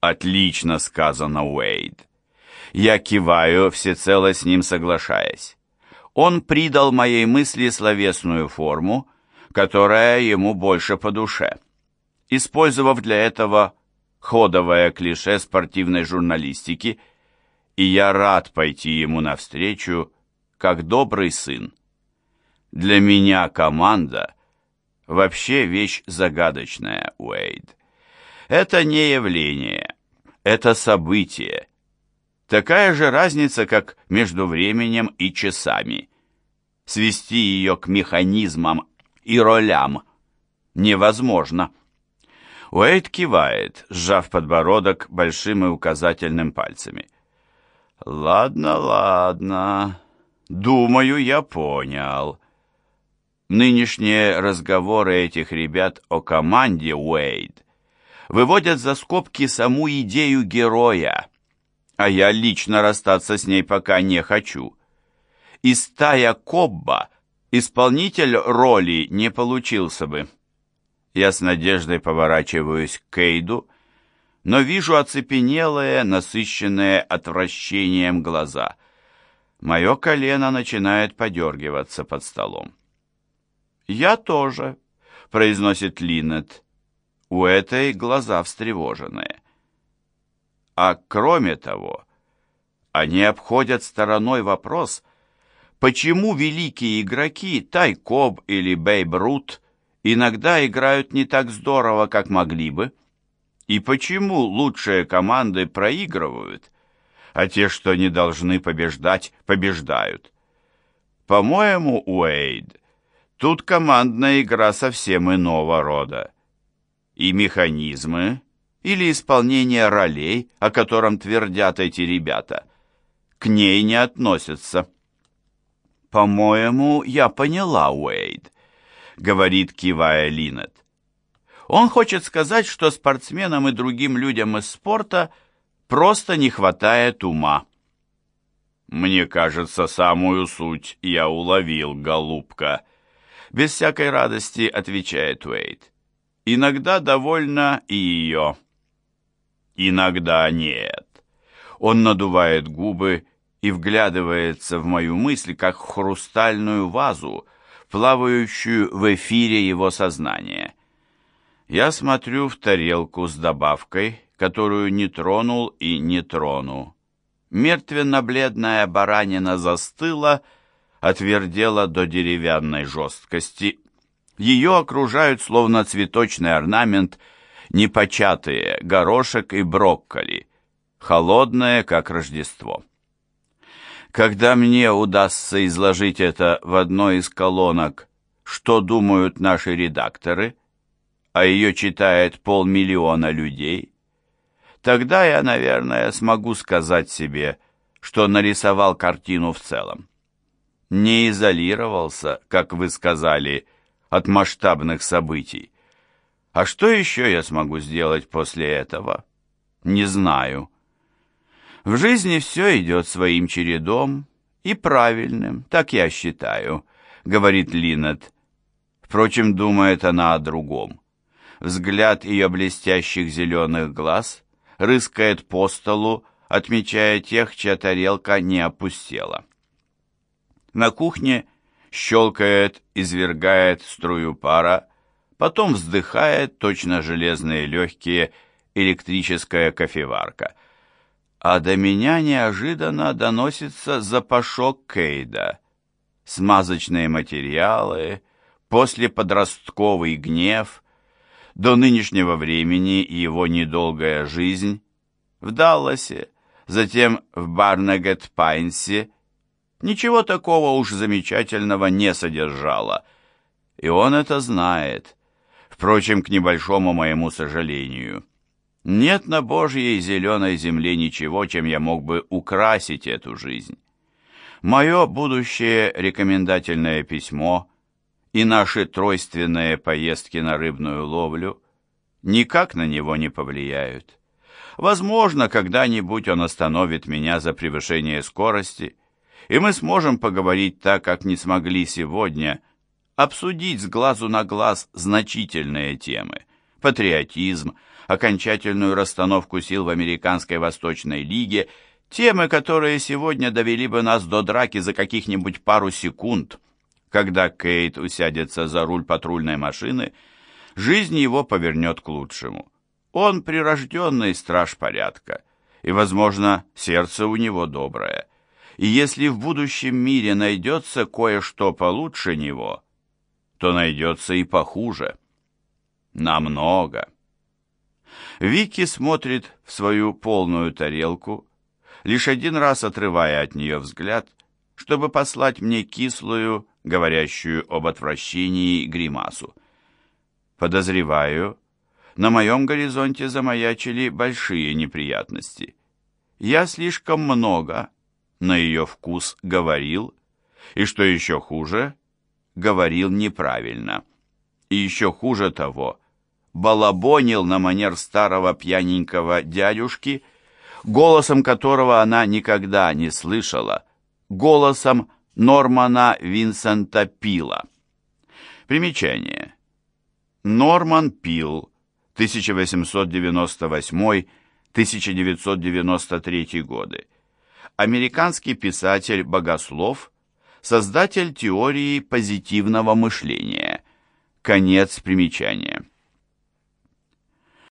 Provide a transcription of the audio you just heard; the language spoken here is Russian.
Отлично сказано, Уэйд. Я киваю, всецело с ним соглашаясь. Он придал моей мысли словесную форму, которая ему больше по душе, использовав для этого ходовое клише спортивной журналистики, и я рад пойти ему навстречу, как добрый сын. Для меня команда вообще вещь загадочная, Уэйд. Это не явление, это событие. Такая же разница, как между временем и часами. Свести ее к механизмам и ролям невозможно. Уэйд кивает, сжав подбородок большим и указательным пальцами. «Ладно, ладно. Думаю, я понял». Нынешние разговоры этих ребят о команде Уэйд выводят за скобки саму идею героя, а я лично расстаться с ней пока не хочу. И стая Кобба исполнитель роли не получился бы. Я с надеждой поворачиваюсь к Кейду, но вижу оцепенелые, насыщенные отвращением глаза. Мое колено начинает подергиваться под столом. «Я тоже», — произносит Линнет. У этой глаза встревоженные. А кроме того, они обходят стороной вопрос, почему великие игроки Тайкоб или Бейбрут иногда играют не так здорово, как могли бы, и почему лучшие команды проигрывают, а те, что не должны побеждать, побеждают. По-моему, Уэйд, Тут командная игра совсем иного рода. И механизмы, или исполнение ролей, о котором твердят эти ребята, к ней не относятся. «По-моему, я поняла, Уэйд», — говорит, кивая Линнет. Он хочет сказать, что спортсменам и другим людям из спорта просто не хватает ума. «Мне кажется, самую суть я уловил, голубка», без всякой радости отвечает Уэйт. Иногда довольно и ее. Иногда нет. Он надувает губы и вглядывается в мою мысль, как в хрустальную вазу, плавающую в эфире его сознания. Я смотрю в тарелку с добавкой, которую не тронул и не трону. Мертвенно-бледная баранина застыла, отвердела до деревянной жесткости. Ее окружают, словно цветочный орнамент, непочатые горошек и брокколи, холодное, как Рождество. Когда мне удастся изложить это в одной из колонок, что думают наши редакторы, а ее читает полмиллиона людей, тогда я, наверное, смогу сказать себе, что нарисовал картину в целом не изолировался, как вы сказали, от масштабных событий. А что еще я смогу сделать после этого? Не знаю. В жизни все идет своим чередом и правильным, так я считаю, говорит Линнет. Впрочем, думает она о другом. Взгляд ее блестящих зеленых глаз рыскает по столу, отмечая тех, чья тарелка не опустела. На кухне щелкает, извергает струю пара, потом вздыхает, точно железные легкие, электрическая кофеварка. А до меня неожиданно доносится запашок Кейда. Смазочные материалы, послеподростковый гнев, до нынешнего времени его недолгая жизнь в Далласе, затем в Барнегет-Пайнсе, ничего такого уж замечательного не содержала. И он это знает. Впрочем, к небольшому моему сожалению. Нет на Божьей зеленой земле ничего, чем я мог бы украсить эту жизнь. Мое будущее рекомендательное письмо и наши тройственные поездки на рыбную ловлю никак на него не повлияют. Возможно, когда-нибудь он остановит меня за превышение скорости, и мы сможем поговорить так, как не смогли сегодня, обсудить с глазу на глаз значительные темы, патриотизм, окончательную расстановку сил в Американской Восточной Лиге, темы, которые сегодня довели бы нас до драки за каких-нибудь пару секунд. Когда Кейт усядется за руль патрульной машины, жизнь его повернет к лучшему. Он прирожденный страж порядка, и, возможно, сердце у него доброе. И если в будущем мире найдется кое-что получше него, то найдется и похуже. Намного. Вики смотрит в свою полную тарелку, лишь один раз отрывая от нее взгляд, чтобы послать мне кислую, говорящую об отвращении гримасу. Подозреваю, на моем горизонте замаячили большие неприятности. Я слишком много, на ее вкус, говорил, и, что еще хуже, говорил неправильно. И еще хуже того, балабонил на манер старого пьяненького дядюшки, голосом которого она никогда не слышала, голосом Нормана Винсента Пила. Примечание. Норман Пил, 1898-1993 годы. Американский писатель-богослов, создатель теории позитивного мышления. Конец примечания.